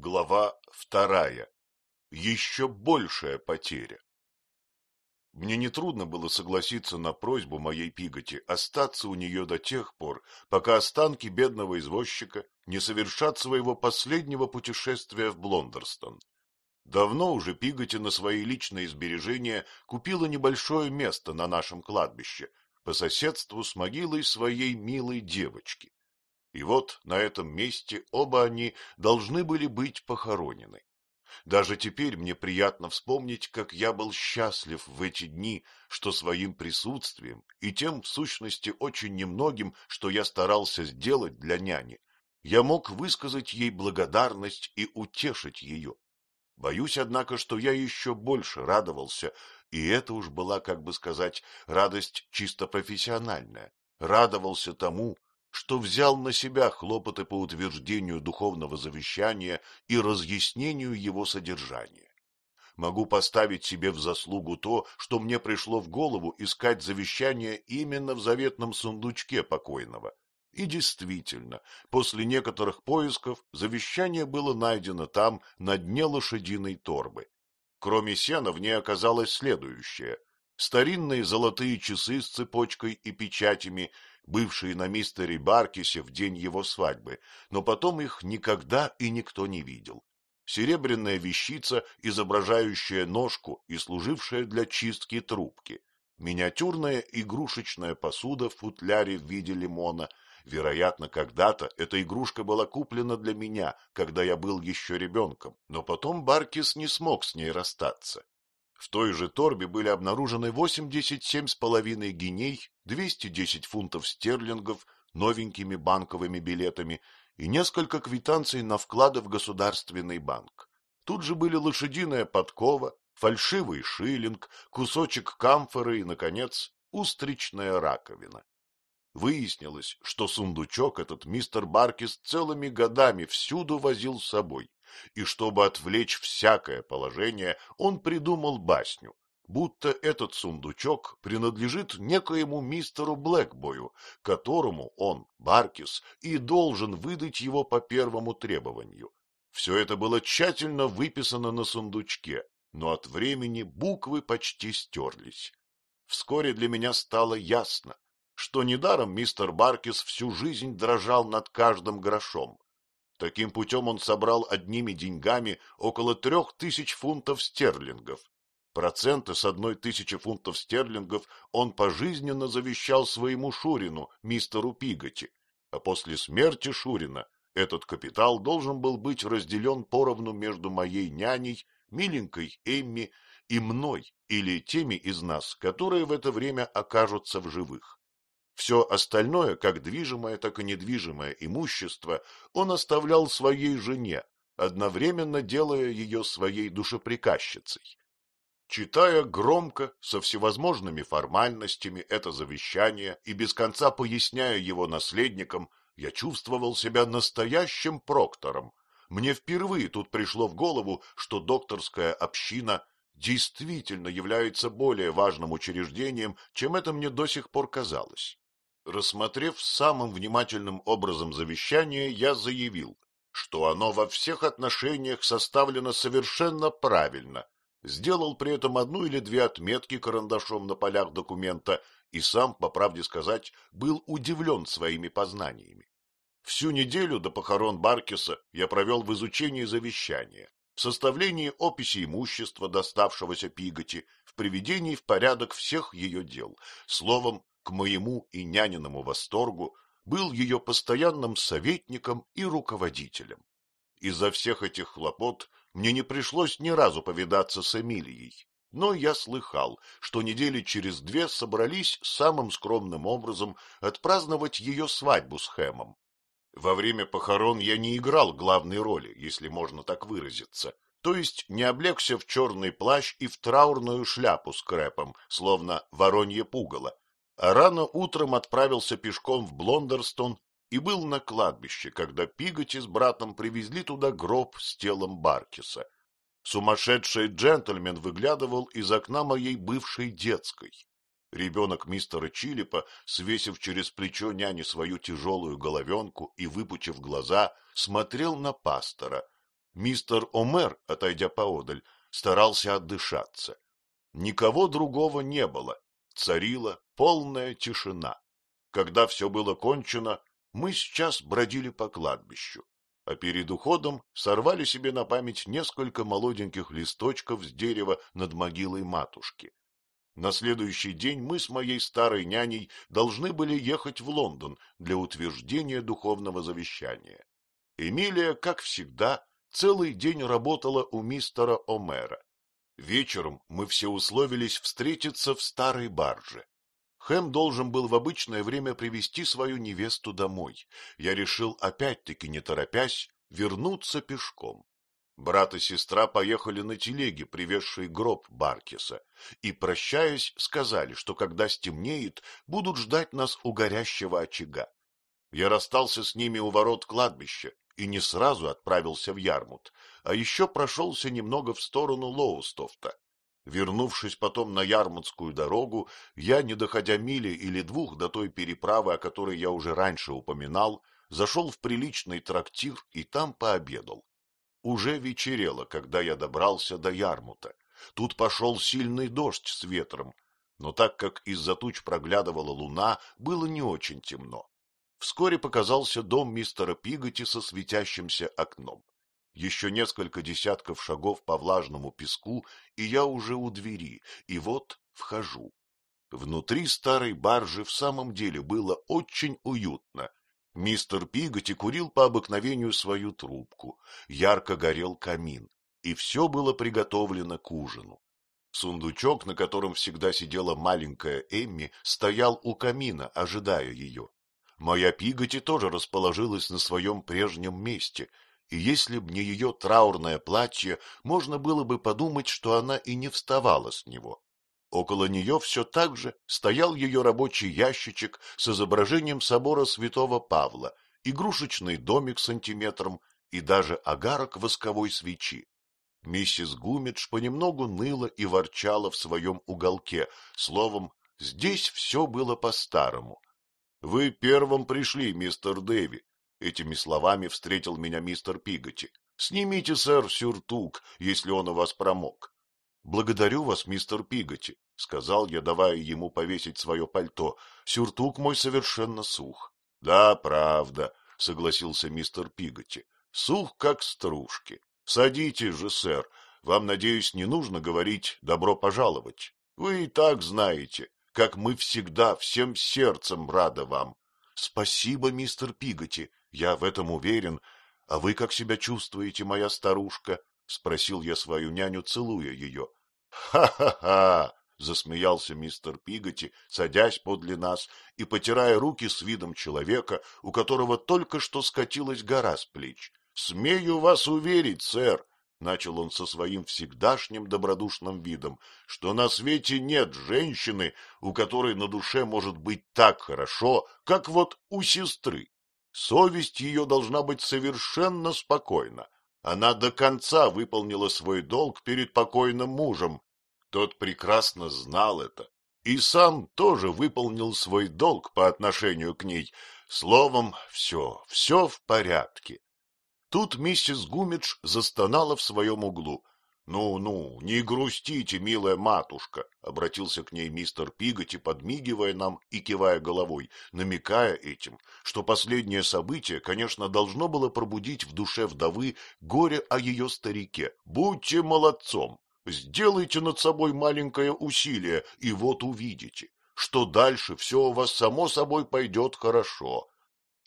Глава вторая. Еще большая потеря. Мне нетрудно было согласиться на просьбу моей Пиготи остаться у нее до тех пор, пока останки бедного извозчика не совершат своего последнего путешествия в Блондерстон. Давно уже Пиготи на свои личные сбережения купила небольшое место на нашем кладбище, по соседству с могилой своей милой девочки. И вот на этом месте оба они должны были быть похоронены. Даже теперь мне приятно вспомнить, как я был счастлив в эти дни, что своим присутствием и тем, в сущности, очень немногим, что я старался сделать для няни, я мог высказать ей благодарность и утешить ее. Боюсь, однако, что я еще больше радовался, и это уж была, как бы сказать, радость чисто профессиональная. Радовался тому, что взял на себя хлопоты по утверждению духовного завещания и разъяснению его содержания. Могу поставить себе в заслугу то, что мне пришло в голову искать завещание именно в заветном сундучке покойного. И действительно, после некоторых поисков завещание было найдено там, на дне лошадиной торбы. Кроме сена в ней оказалось следующее. Старинные золотые часы с цепочкой и печатями бывшие на мистере Баркисе в день его свадьбы, но потом их никогда и никто не видел. Серебряная вещица, изображающая ножку и служившая для чистки трубки. Миниатюрная игрушечная посуда в футляре в виде лимона. Вероятно, когда-то эта игрушка была куплена для меня, когда я был еще ребенком, но потом Баркис не смог с ней расстаться. В той же торбе были обнаружены 87,5 гиней, 210 фунтов стерлингов новенькими банковыми билетами и несколько квитанций на вклады в государственный банк. Тут же были лошадиная подкова, фальшивый шиллинг, кусочек камфоры и, наконец, устричная раковина. Выяснилось, что сундучок этот мистер Баркис целыми годами всюду возил с собой и чтобы отвлечь всякое положение, он придумал басню, будто этот сундучок принадлежит некоему мистеру Блэкбою, которому он, Баркис, и должен выдать его по первому требованию. Все это было тщательно выписано на сундучке, но от времени буквы почти стерлись. Вскоре для меня стало ясно, что недаром мистер Баркис всю жизнь дрожал над каждым грошом. Таким путем он собрал одними деньгами около трех тысяч фунтов стерлингов. Проценты с одной тысячи фунтов стерлингов он пожизненно завещал своему Шурину, мистеру Пиготи, а после смерти Шурина этот капитал должен был быть разделен поровну между моей няней, миленькой Эмми и мной или теми из нас, которые в это время окажутся в живых. Все остальное, как движимое, так и недвижимое имущество, он оставлял своей жене, одновременно делая ее своей душеприказчицей. Читая громко, со всевозможными формальностями это завещание и без конца поясняя его наследникам, я чувствовал себя настоящим проктором. Мне впервые тут пришло в голову, что докторская община действительно является более важным учреждением, чем это мне до сих пор казалось. Рассмотрев самым внимательным образом завещание, я заявил, что оно во всех отношениях составлено совершенно правильно, сделал при этом одну или две отметки карандашом на полях документа и сам, по правде сказать, был удивлен своими познаниями. Всю неделю до похорон Баркиса я провел в изучении завещания, в составлении описи имущества, доставшегося Пиготи, в приведении в порядок всех ее дел, словом, к моему и няниному восторгу, был ее постоянным советником и руководителем. Из-за всех этих хлопот мне не пришлось ни разу повидаться с Эмилией, но я слыхал, что недели через две собрались самым скромным образом отпраздновать ее свадьбу с Хэмом. Во время похорон я не играл главной роли, если можно так выразиться, то есть не облегся в черный плащ и в траурную шляпу с крэпом, словно воронье пугало, рано утром отправился пешком в Блондерстон и был на кладбище, когда Пиготи с братом привезли туда гроб с телом Баркиса. Сумасшедший джентльмен выглядывал из окна моей бывшей детской. Ребенок мистера Чилипа, свесив через плечо няни свою тяжелую головенку и выпучив глаза, смотрел на пастора. Мистер Омер, отойдя поодаль, старался отдышаться. Никого другого не было, царила полная тишина. Когда все было кончено, мы сейчас бродили по кладбищу, а перед уходом сорвали себе на память несколько молоденьких листочков с дерева над могилой матушки. На следующий день мы с моей старой няней должны были ехать в Лондон для утверждения духовного завещания. Эмилия, как всегда, целый день работала у мистера Омера. Вечером мы все условились встретиться в старой барже. Хэм должен был в обычное время привести свою невесту домой. Я решил, опять-таки не торопясь, вернуться пешком. Брат и сестра поехали на телеге, привезшей гроб Баркиса, и, прощаясь, сказали, что когда стемнеет, будут ждать нас у горящего очага. Я расстался с ними у ворот кладбища и не сразу отправился в Ярмут, а еще прошелся немного в сторону Лоустофта. Вернувшись потом на Ярмутскую дорогу, я, не доходя мили или двух до той переправы, о которой я уже раньше упоминал, зашел в приличный трактир и там пообедал. Уже вечерело, когда я добрался до Ярмута. Тут пошел сильный дождь с ветром, но так как из-за туч проглядывала луна, было не очень темно. Вскоре показался дом мистера Пиготи со светящимся окном. Еще несколько десятков шагов по влажному песку, и я уже у двери, и вот вхожу. Внутри старой баржи в самом деле было очень уютно. Мистер Пиготи курил по обыкновению свою трубку, ярко горел камин, и все было приготовлено к ужину. Сундучок, на котором всегда сидела маленькая Эмми, стоял у камина, ожидая ее. Моя Пиготи тоже расположилась на своем прежнем месте, и если б не ее траурное платье, можно было бы подумать, что она и не вставала с него. Около нее все так же стоял ее рабочий ящичек с изображением собора святого Павла, игрушечный домик сантиметром и даже огарок восковой свечи. Миссис Гумидж понемногу ныла и ворчала в своем уголке, словом, здесь все было по-старому. — Вы первым пришли, мистер Дэви, Этими словами встретил меня мистер Пиготи. Снимите, сэр, сюртук, если он у вас промок. — Благодарю вас, мистер Пиготи, — сказал я, давая ему повесить свое пальто. Сюртук мой совершенно сух. — Да, правда, — согласился мистер Пиготи. — Сух, как стружки. Садитесь же, сэр. Вам, надеюсь, не нужно говорить «добро пожаловать». Вы и так знаете, как мы всегда всем сердцем рады вам. — Спасибо, мистер Пиготи, я в этом уверен. А вы как себя чувствуете, моя старушка? — спросил я свою няню, целуя ее. «Ха — Ха-ха-ха! — засмеялся мистер Пиготи, садясь подле нас и потирая руки с видом человека, у которого только что скатилась гора с плеч. — Смею вас уверить, сэр, — начал он со своим всегдашним добродушным видом, — что на свете нет женщины, у которой на душе может быть так хорошо, как вот у сестры. Совесть ее должна быть совершенно спокойна. Она до конца выполнила свой долг перед покойным мужем. Тот прекрасно знал это и сам тоже выполнил свой долг по отношению к ней. Словом, все, все в порядке. Тут миссис Гумидж застонала в своем углу. «Ну, ну, не грустите, милая матушка», — обратился к ней мистер Пиготи, подмигивая нам и кивая головой, намекая этим, что последнее событие, конечно, должно было пробудить в душе вдовы горе о ее старике. «Будьте молодцом, сделайте над собой маленькое усилие, и вот увидите, что дальше все у вас само собой пойдет хорошо».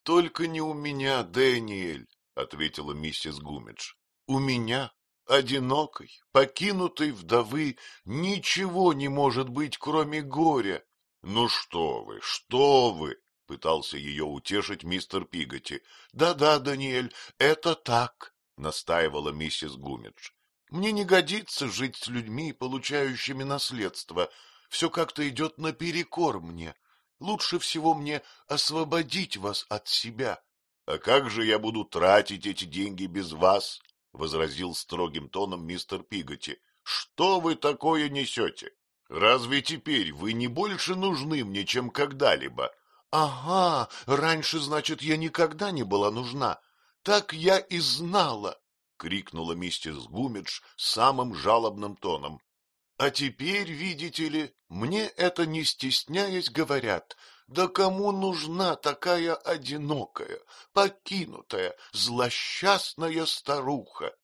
«Только не у меня, Дэниэль», — ответила миссис Гумидж. — У меня одинокой, покинутой вдовы, ничего не может быть, кроме горя. — Ну что вы, что вы! — пытался ее утешить мистер Пиготи. Да — Да-да, Даниэль, это так, — настаивала миссис Гумидж. — Мне не годится жить с людьми, получающими наследство. Все как-то идет наперекор мне. Лучше всего мне освободить вас от себя. — А как же я буду тратить эти деньги без вас? — возразил строгим тоном мистер Пиготи. — Что вы такое несете? Разве теперь вы не больше нужны мне, чем когда-либо? — Ага, раньше, значит, я никогда не была нужна. Так я и знала. крикнула миссис Гумидж самым жалобным тоном. — А теперь, видите ли, мне это не стесняясь говорят, да кому нужна такая одинокая, покинутая, злосчастная старуха?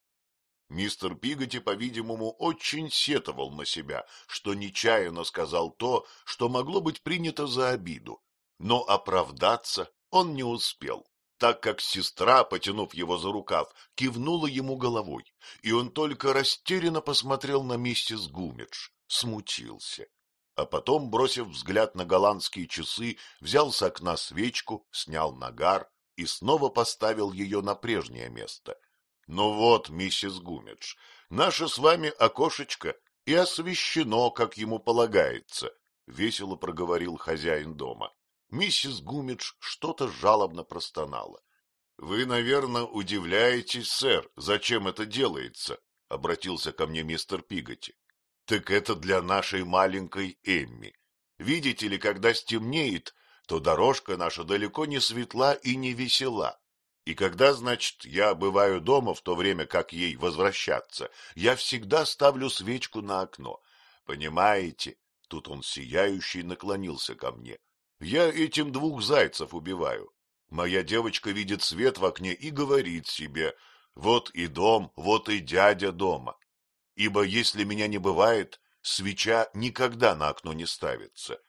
Мистер Пиготи, по-видимому, очень сетовал на себя, что нечаянно сказал то, что могло быть принято за обиду. Но оправдаться он не успел, так как сестра, потянув его за рукав, кивнула ему головой, и он только растерянно посмотрел на миссис Гумидж, смутился. А потом, бросив взгляд на голландские часы, взял с окна свечку, снял нагар и снова поставил ее на прежнее место — ну вот, миссис Гумидж, наше с вами окошечко и освещено, как ему полагается, — весело проговорил хозяин дома. Миссис Гумидж что-то жалобно простонала. — Вы, наверное, удивляетесь, сэр, зачем это делается, — обратился ко мне мистер Пиготи. — Так это для нашей маленькой Эмми. Видите ли, когда стемнеет, то дорожка наша далеко не светла и не весела. И когда, значит, я бываю дома в то время, как ей возвращаться, я всегда ставлю свечку на окно. Понимаете? Тут он сияющий наклонился ко мне. Я этим двух зайцев убиваю. Моя девочка видит свет в окне и говорит себе, вот и дом, вот и дядя дома. Ибо если меня не бывает, свеча никогда на окно не ставится.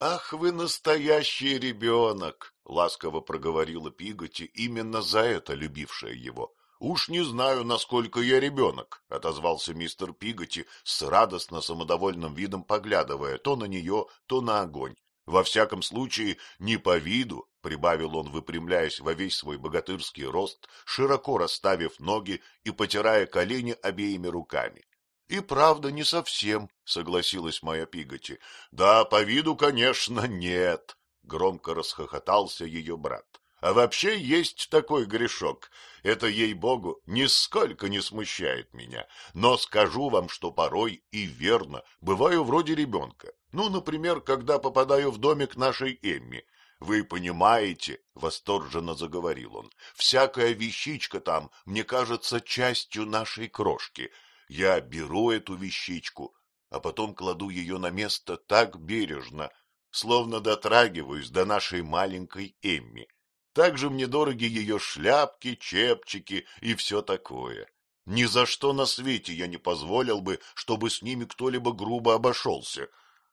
Ах, вы настоящий ребенок! — ласково проговорила Пиготи, именно за это любившая его. — Уж не знаю, насколько я ребенок, — отозвался мистер Пиготи с радостно самодовольным видом поглядывая то на нее, то на огонь. Во всяком случае, не по виду, — прибавил он, выпрямляясь во весь свой богатырский рост, широко расставив ноги и потирая колени обеими руками. — И правда, не совсем, — согласилась моя Пиготи. — Да, по виду, конечно, нет, — громко расхохотался ее брат. — А вообще есть такой грешок. Это, ей-богу, нисколько не смущает меня. Но скажу вам, что порой и верно, бываю вроде ребенка. Ну, например, когда попадаю в домик нашей Эмми. Вы понимаете, — восторженно заговорил он, — всякая вещичка там, мне кажется, частью нашей крошки. Я беру эту вещичку, а потом кладу ее на место так бережно, словно дотрагиваюсь до нашей маленькой Эмми. Также мне дороги ее шляпки, чепчики и все такое. Ни за что на свете я не позволил бы, чтобы с ними кто-либо грубо обошелся.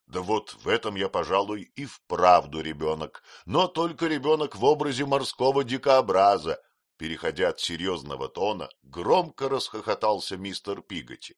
Да вот в этом я, пожалуй, и вправду ребенок, но только ребенок в образе морского дикообраза. Переходя от серьезного тона, громко расхохотался мистер Пиготи.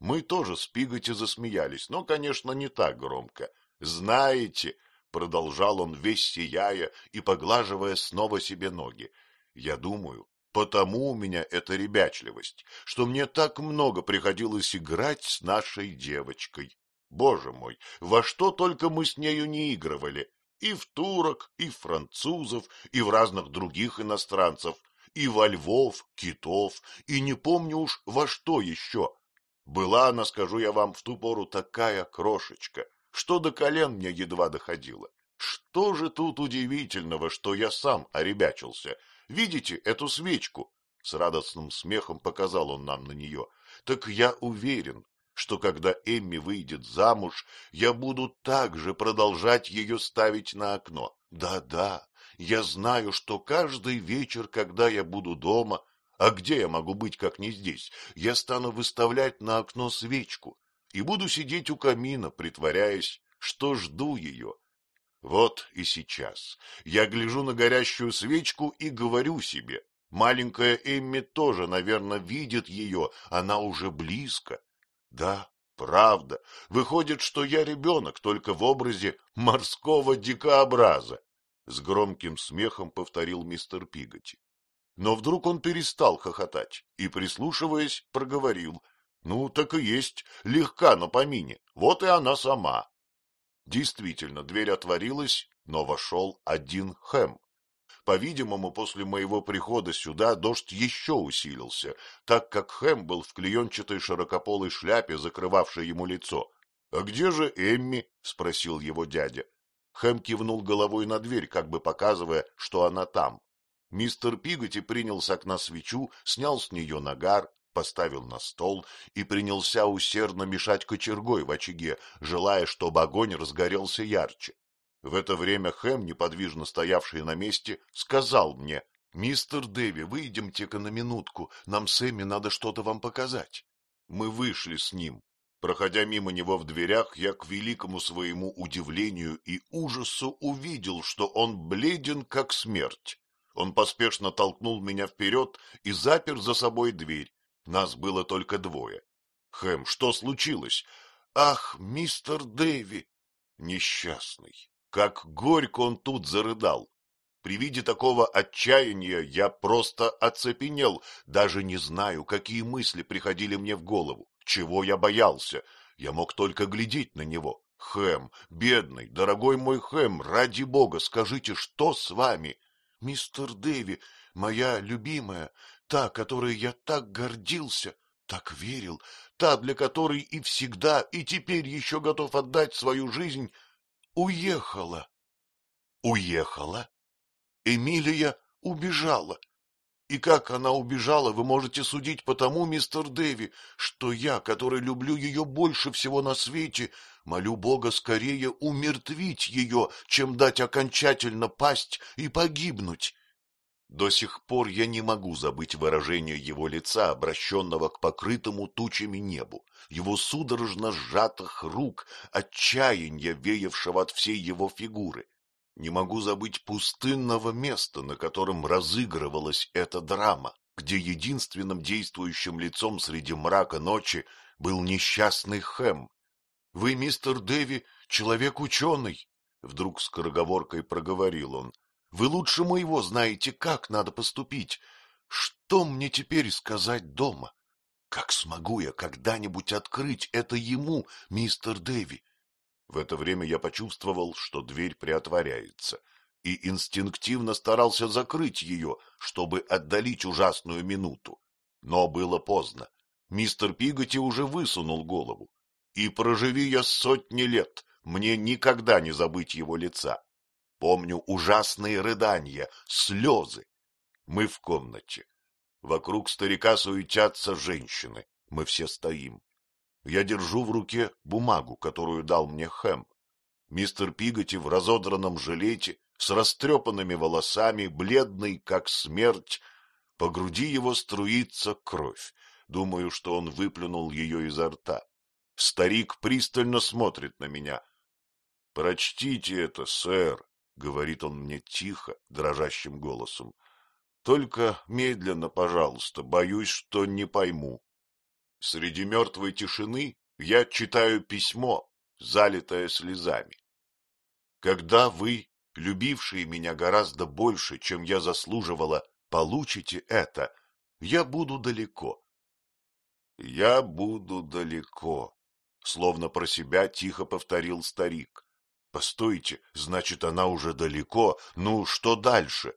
Мы тоже с Пиготи засмеялись, но, конечно, не так громко. Знаете, — продолжал он весь сияя и поглаживая снова себе ноги, — я думаю, потому у меня эта ребячливость, что мне так много приходилось играть с нашей девочкой. Боже мой, во что только мы с нею не игрывали, и в турок, и в французов, и в разных других иностранцев, и во львов, китов, и не помню уж во что еще. Была она, скажу я вам, в ту пору такая крошечка, что до колен мне едва доходило. Что же тут удивительного, что я сам оребячился? Видите эту свечку? С радостным смехом показал он нам на нее. Так я уверен, что когда Эмми выйдет замуж, я буду также продолжать ее ставить на окно. Да-да, я знаю, что каждый вечер, когда я буду дома, а где я могу быть, как не здесь, я стану выставлять на окно свечку, и буду сидеть у камина, притворяясь, что жду ее. Вот и сейчас я гляжу на горящую свечку и говорю себе, маленькая Эмми тоже, наверное, видит ее, она уже близко. Да, правда, выходит, что я ребенок, только в образе морского дикообраза. С громким смехом повторил мистер Пиготи. Но вдруг он перестал хохотать и, прислушиваясь, проговорил — ну, так и есть, легка на помине, вот и она сама. Действительно, дверь отворилась, но вошел один Хэм. По-видимому, после моего прихода сюда дождь еще усилился, так как Хэм был в клеенчатой широкополой шляпе, закрывавшей ему лицо. — А где же Эмми? — спросил его дядя. Хэм кивнул головой на дверь, как бы показывая, что она там. Мистер Пиготи принял с окна свечу, снял с нее нагар, поставил на стол и принялся усердно мешать кочергой в очаге, желая, чтобы огонь разгорелся ярче. В это время Хэм, неподвижно стоявший на месте, сказал мне, — Мистер Дэви, выйдемте-ка на минутку, нам с Эмми надо что-то вам показать. Мы вышли с ним. Проходя мимо него в дверях, я к великому своему удивлению и ужасу увидел, что он бледен, как смерть. Он поспешно толкнул меня вперед и запер за собой дверь. Нас было только двое. Хэм, что случилось? Ах, мистер Дэви! Несчастный. Как горько он тут зарыдал. При виде такого отчаяния я просто оцепенел, даже не знаю, какие мысли приходили мне в голову, чего я боялся. Я мог только глядеть на него. Хэм, бедный, дорогой мой Хэм, ради бога, скажите, что с вами? Мистер Дэви, моя любимая, та, которой я так гордился, так верил, та, для которой и всегда, и теперь еще готов отдать свою жизнь, уехала. Уехала? Эмилия убежала. И как она убежала, вы можете судить по тому, мистер Дэви, что я, который люблю ее больше всего на свете, молю Бога скорее умертвить ее, чем дать окончательно пасть и погибнуть. До сих пор я не могу забыть выражение его лица, обращенного к покрытому тучами небу, его судорожно сжатых рук, отчаяния, веявшего от всей его фигуры. Не могу забыть пустынного места, на котором разыгрывалась эта драма, где единственным действующим лицом среди мрака ночи был несчастный Хэм. — Вы, мистер Дэви, человек ученый, — вдруг скороговоркой проговорил он. Вы лучше моего знаете, как надо поступить. Что мне теперь сказать дома? Как смогу я когда-нибудь открыть это ему, мистер Дэви? В это время я почувствовал, что дверь приотворяется, и инстинктивно старался закрыть ее, чтобы отдалить ужасную минуту. Но было поздно. Мистер Пиготи уже высунул голову. И проживи я сотни лет, мне никогда не забыть его лица. Помню ужасные рыдания, слезы. Мы в комнате. Вокруг старика суетятся женщины. Мы все стоим. Я держу в руке бумагу, которую дал мне Хэм. Мистер Пиготи в разодранном жилете, с растрепанными волосами, бледный, как смерть. По груди его струится кровь. Думаю, что он выплюнул ее изо рта. Старик пристально смотрит на меня. — Прочтите это, сэр, говорит он мне тихо, дрожащим голосом. Только медленно, пожалуйста, боюсь, что не пойму. Среди мертвой тишины я читаю письмо, залитое слезами. Когда вы, любившие меня гораздо больше, чем я заслуживала, получите это, я буду далеко. Я буду далеко, словно про себя тихо повторил старик. Постойте, значит, она уже далеко. Ну, что дальше?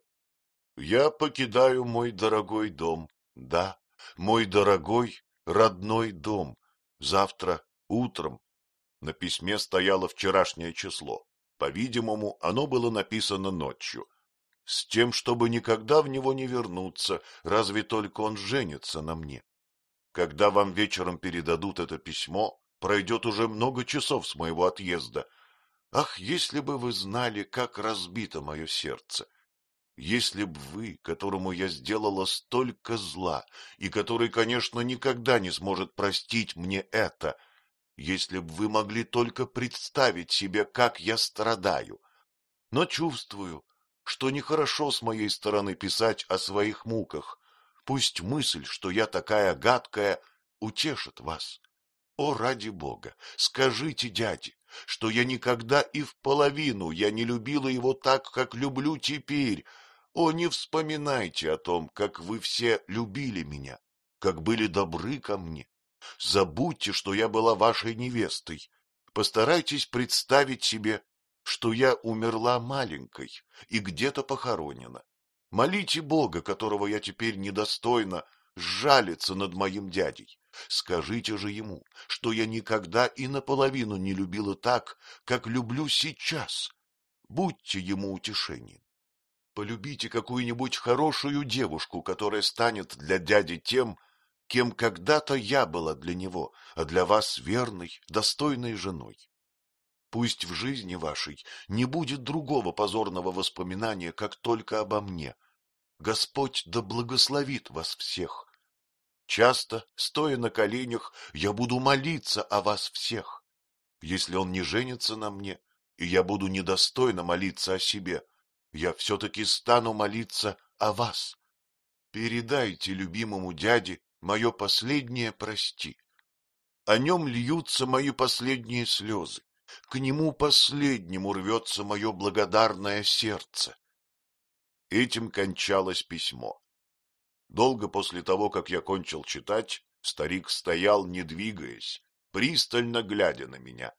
Я покидаю мой дорогой дом. Да, мой дорогой родной дом. Завтра утром. На письме стояло вчерашнее число. По-видимому, оно было написано ночью. С тем, чтобы никогда в него не вернуться, разве только он женится на мне. Когда вам вечером передадут это письмо, пройдет уже много часов с моего отъезда — Ах, если бы вы знали, как разбито мое сердце! Если б вы, которому я сделала столько зла, и который, конечно, никогда не сможет простить мне это, если б вы могли только представить себе, как я страдаю. Но чувствую, что нехорошо с моей стороны писать о своих муках. Пусть мысль, что я такая гадкая, утешит вас. О, ради бога, скажите дяде, что я никогда и в половину я не любила его так, как люблю теперь. О, не вспоминайте о том, как вы все любили меня, как были добры ко мне. Забудьте, что я была вашей невестой. Постарайтесь представить себе, что я умерла маленькой и где-то похоронена. Молите Бога, которого я теперь недостойна, сжалиться над моим дядей. Скажите же ему, что я никогда и наполовину не любила так, как люблю сейчас. Будьте ему утешением. Полюбите какую-нибудь хорошую девушку, которая станет для дяди тем, кем когда-то я была для него, а для вас верной, достойной женой. Пусть в жизни вашей не будет другого позорного воспоминания, как только обо мне. Господь да благословит вас всех. Часто, стоя на коленях, я буду молиться о вас всех. Если он не женится на мне, и я буду недостойно молиться о себе, я все-таки стану молиться о вас. Передайте любимому дяде мое последнее прости. О нем льются мои последние слезы. К нему последнему рвется мое благодарное сердце. Этим кончалось письмо. Долго после того, как я кончил читать, старик стоял, не двигаясь, пристально глядя на меня.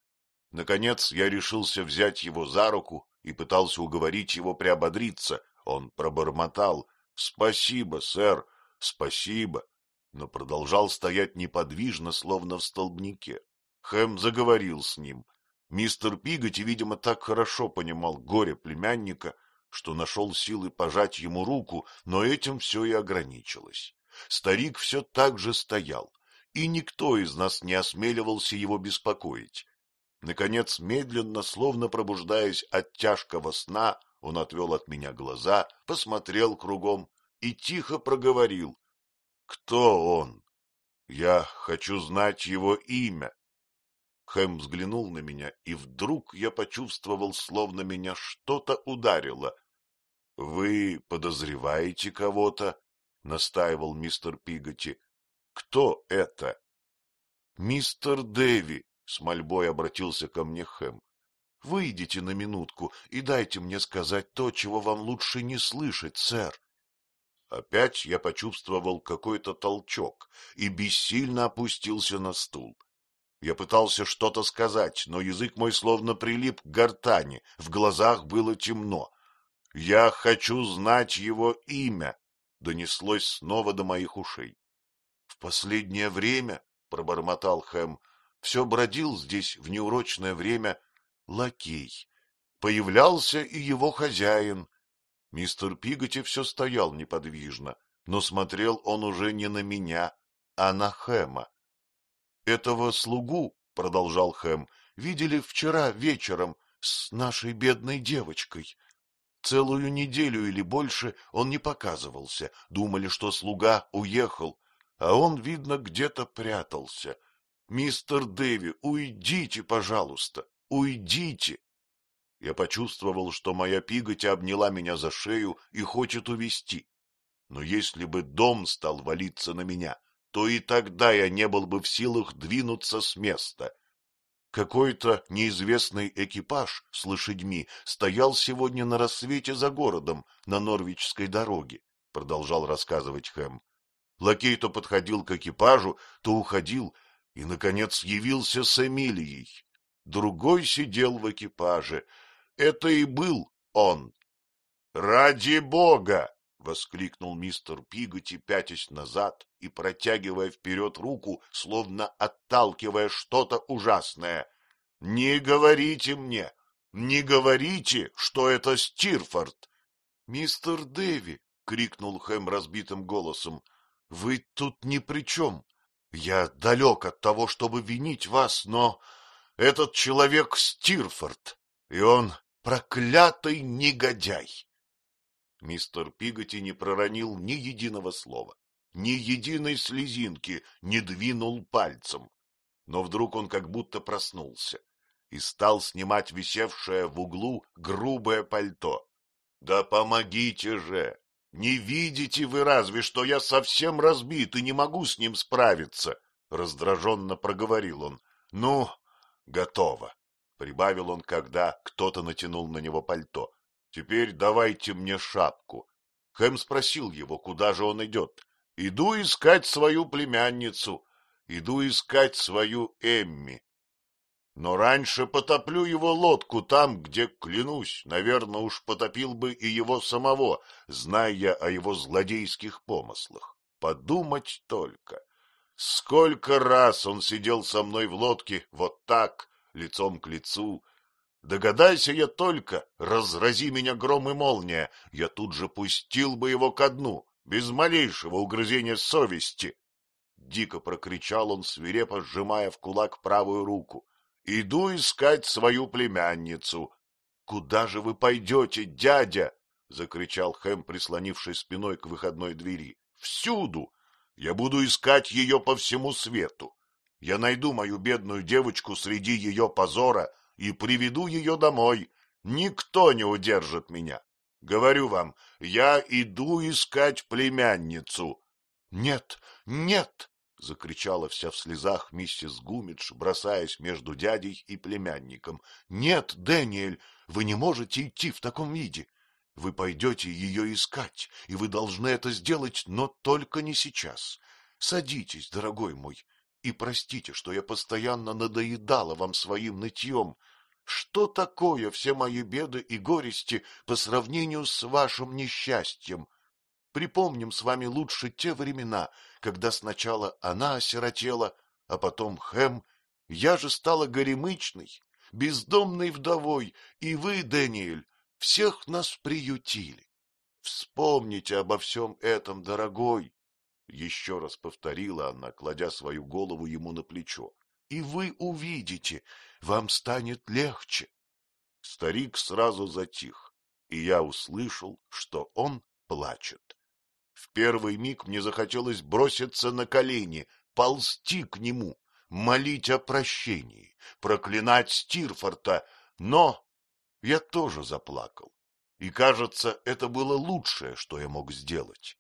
Наконец я решился взять его за руку и пытался уговорить его приободриться. Он пробормотал «Спасибо, сэр, спасибо», но продолжал стоять неподвижно, словно в столбнике. Хэм заговорил с ним. Мистер Пиготи, видимо, так хорошо понимал горе племянника, что нашел силы пожать ему руку, но этим все и ограничилось. Старик все так же стоял, и никто из нас не осмеливался его беспокоить. Наконец, медленно, словно пробуждаясь от тяжкого сна, он отвел от меня глаза, посмотрел кругом и тихо проговорил. — Кто он? Я хочу знать его имя. Хэм взглянул на меня, и вдруг я почувствовал, словно меня что-то ударило. — Вы подозреваете кого-то? — настаивал мистер Пиготи. — Кто это? — Мистер Дэви, с мольбой обратился ко мне Хэм. — Выйдите на минутку и дайте мне сказать то, чего вам лучше не слышать, сэр. Опять я почувствовал какой-то толчок и бессильно опустился на стул. Я пытался что-то сказать, но язык мой словно прилип к гортани, в глазах было темно. — Я хочу знать его имя, — донеслось снова до моих ушей. — В последнее время, — пробормотал Хэм, все бродил здесь в неурочное время лакей. Появлялся и его хозяин. Мистер Пиготи все стоял неподвижно, но смотрел он уже не на меня, а на Хэма. — Этого слугу, — продолжал Хэм, — видели вчера вечером с нашей бедной девочкой. Целую неделю или больше он не показывался, думали, что слуга уехал, а он, видно, где-то прятался — Мистер Дэви, уйдите, пожалуйста, уйдите. Я почувствовал, что моя пиготя обняла меня за шею и хочет увести. Но если бы дом стал валиться на меня, то и тогда я не был бы в силах двинуться с места. Какой-то неизвестный экипаж с лошадьми стоял сегодня на рассвете за городом на Норвичской дороге, — продолжал рассказывать Хэм. Лакей то подходил к экипажу, то уходил, и, наконец, явился с Эмилией. Другой сидел в экипаже. Это и был он. — Ради бога! — воскликнул мистер Пиготи, пятясь назад и протягивая вперед руку, словно отталкивая что-то ужасное. — Не говорите мне, не говорите, что это Стирфорд! — Мистер Дэви! — крикнул Хэм разбитым голосом. — Вы тут ни при чем. Я далек от того, чтобы винить вас, но этот человек Стирфорд, и он проклятый негодяй. Мистер Пиготи не проронил ни единого слова, ни единой слезинки не двинул пальцем. Но вдруг он как будто проснулся и стал снимать висевшее в углу грубое пальто. — Да помогите же! Не видите вы разве, что я совсем разбит и не могу с ним справиться? Раздраженно проговорил он. Ну, готово. Прибавил он, когда кто-то натянул на него пальто. Теперь давайте мне шапку. Хэм спросил его, куда же он идет. Иду искать свою племянницу. Иду искать свою Эмми. Но раньше потоплю его лодку там, где, клянусь, наверное, уж потопил бы и его самого, зная о его злодейских помыслах. Подумать только. Сколько раз он сидел со мной в лодке вот так, лицом к лицу, Догадайся я только, разрази меня гром и молния, я тут же пустил бы его ко дну, без малейшего угрызения совести. Дико прокричал он, свирепо сжимая в кулак правую руку. — Иду искать свою племянницу. — Куда же вы пойдете, дядя? — закричал Хэм, прислонившись спиной к выходной двери. — Всюду! Я буду искать ее по всему свету. Я найду мою бедную девочку среди ее позора и приведу ее домой. Никто не удержит меня. Говорю вам, я иду искать племянницу. — Нет, нет! — закричала вся в слезах миссис Гумидж, бросаясь между дядей и племянником. — Нет, Дэниэль, вы не можете идти в таком виде. Вы пойдете ее искать, и вы должны это сделать, но только не сейчас. Садитесь, дорогой мой, и простите, что я постоянно надоедала вам своим нытьем. Что такое все мои беды и горести по сравнению с вашим несчастьем? Припомним с вами лучше те времена, когда сначала она осиротела, а потом Хэм, я же стала горемычной, бездомной вдовой, и вы, Дэниэль, всех нас приютили. Вспомните обо всем этом, дорогой, — еще раз повторила она, кладя свою голову ему на плечо, — и вы увидите, вам станет легче. Старик сразу затих, и я услышал, что он плачет. В первый миг мне захотелось броситься на колени, ползти к нему, молить о прощении, проклинать Стирфорта, но я тоже заплакал. И, кажется, это было лучшее, что я мог сделать.